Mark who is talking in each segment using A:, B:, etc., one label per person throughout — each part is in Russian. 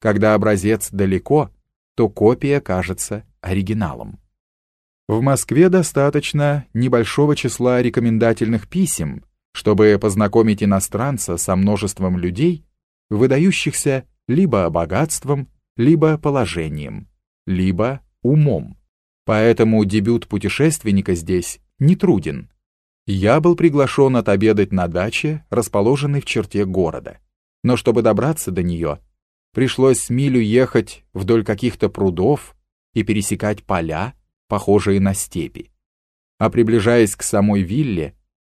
A: Когда образец далеко, то копия кажется оригиналом. В Москве достаточно небольшого числа рекомендательных писем, чтобы познакомить иностранца со множеством людей, выдающихся либо богатством, либо положением, либо умом. Поэтому дебют путешественника здесь не труден. Я был приглашен отобедать на даче, расположенной в черте города. Но чтобы добраться до нее, пришлось милю ехать вдоль каких-то прудов и пересекать поля, похожие на степи. А приближаясь к самой вилле,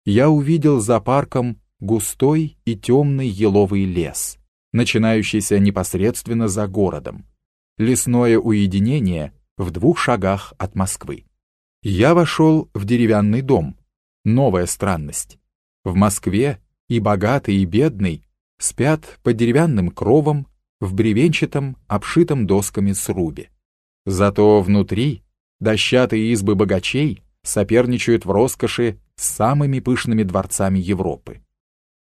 A: я увидел за парком густой и темный еловый лес, начинающийся непосредственно за городом. Лесное уединение в двух шагах от Москвы. Я вошел в деревянный дом. Новая странность. В Москве и богатый, и бедный спят под деревянным кровом в бревенчатом, обшитом досками срубе. Зато внутри дощатые избы богачей соперничают в роскоши с самыми пышными дворцами Европы.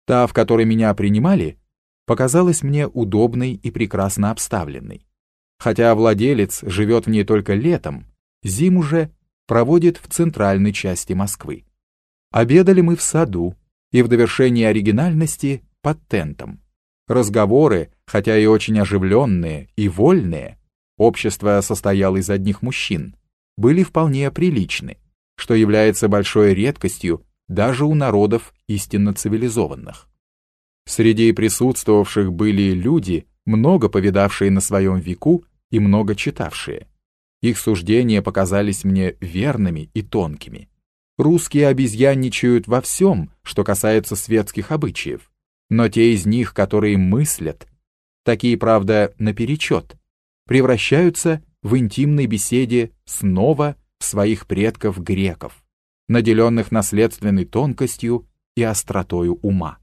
A: Та, в которой меня принимали, показалась мне удобной и прекрасно обставленной. Хотя владелец живет в ней только летом, зиму же проводит в центральной части Москвы. Обедали мы в саду, и в довершении оригинальности под тентом. Разговоры, хотя и очень оживленные и вольные, общество состояло из одних мужчин, были вполне приличны, что является большой редкостью даже у народов истинно цивилизованных. Среди присутствовавших были люди, много повидавшие на своем веку и много читавшие. Их суждения показались мне верными и тонкими. Русские обезьянничают во всем, что касается светских обычаев, но те из них, которые мыслят, такие, правда, наперечет, превращаются в интимной беседе снова в своих предков-греков, наделенных наследственной тонкостью и остротою ума.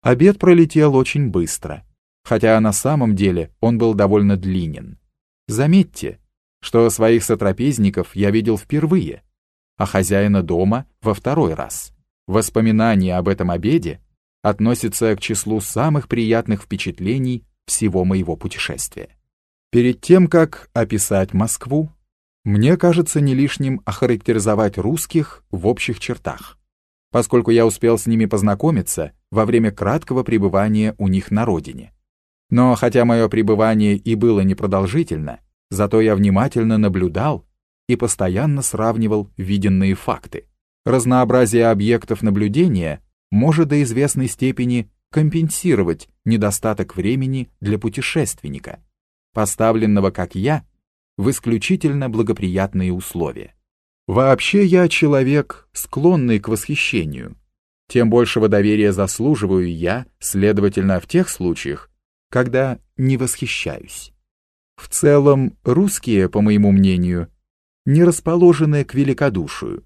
A: Обед пролетел очень быстро, хотя на самом деле он был довольно длинен. Заметьте, что своих сотрапезников я видел впервые, а хозяина дома во второй раз. Воспоминания об этом обеде относится к числу самых приятных впечатлений всего моего путешествия. Перед тем, как описать Москву, мне кажется не лишним охарактеризовать русских в общих чертах, поскольку я успел с ними познакомиться во время краткого пребывания у них на родине. Но хотя мое пребывание и было непродолжительно, зато я внимательно наблюдал и постоянно сравнивал виденные факты. Разнообразие объектов наблюдения может до известной степени компенсировать недостаток времени для путешественника, поставленного, как я, в исключительно благоприятные условия. Вообще я человек, склонный к восхищению. Тем большего доверия заслуживаю я, следовательно, в тех случаях, когда не восхищаюсь. В целом, русские, по моему мнению, не расположены к великодушию.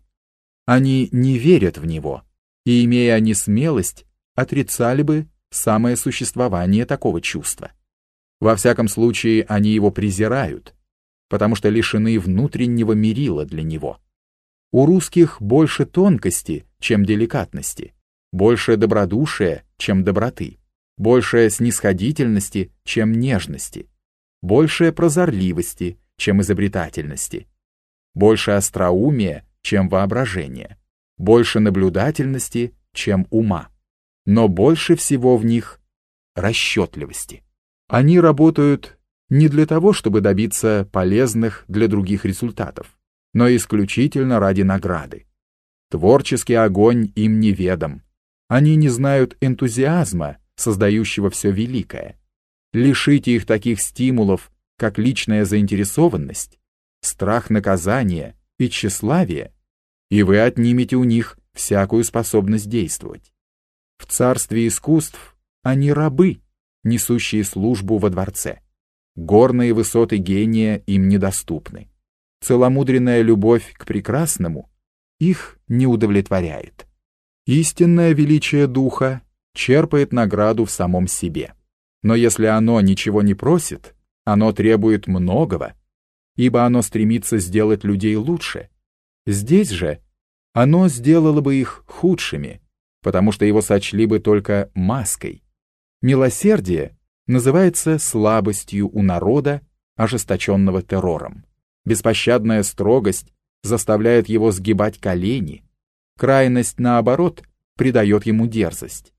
A: Они не верят в него, и, имея они смелость, отрицали бы самое существование такого чувства. Во всяком случае, они его презирают, потому что лишены внутреннего мерила для него. У русских больше тонкости, чем деликатности, больше добродушия, чем доброты, больше снисходительности, чем нежности, больше прозорливости, чем изобретательности, больше остроумия, чем воображения больше наблюдательности, чем ума. Но больше всего в них расчетливости. Они работают не для того, чтобы добиться полезных для других результатов, но исключительно ради награды. Творческий огонь им неведом. Они не знают энтузиазма, создающего все великое. Лишите их таких стимулов, как личная заинтересованность, страх наказания и тщеславие, и вы отнимете у них всякую способность действовать. В царстве искусств они рабы, несущие службу во дворце. Горные высоты гения им недоступны. Целомудренная любовь к прекрасному их не удовлетворяет. Истинное величие духа черпает награду в самом себе. Но если оно ничего не просит, оно требует многого, ибо оно стремится сделать людей лучше, Здесь же оно сделало бы их худшими, потому что его сочли бы только маской. Милосердие называется слабостью у народа, ожесточенного террором. Беспощадная строгость заставляет его сгибать колени, крайность, наоборот, придает ему дерзость.